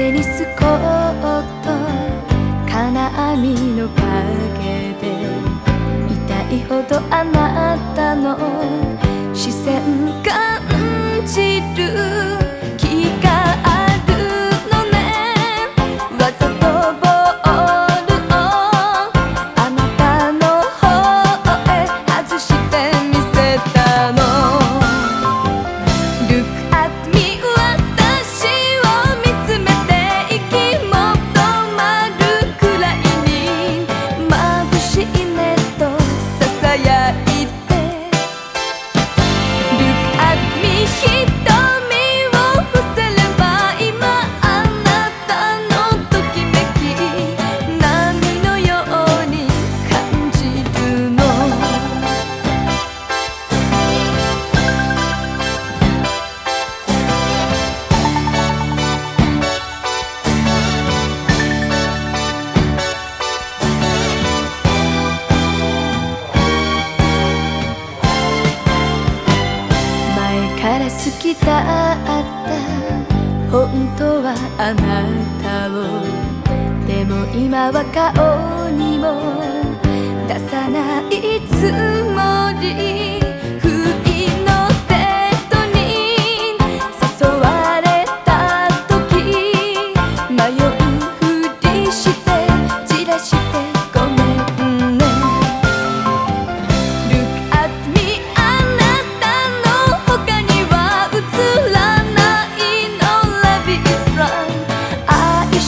テニスコート金網の影で痛いほどあなたの視線が好きだった。本当はあなたを。でも今は顔にも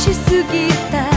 しすぎた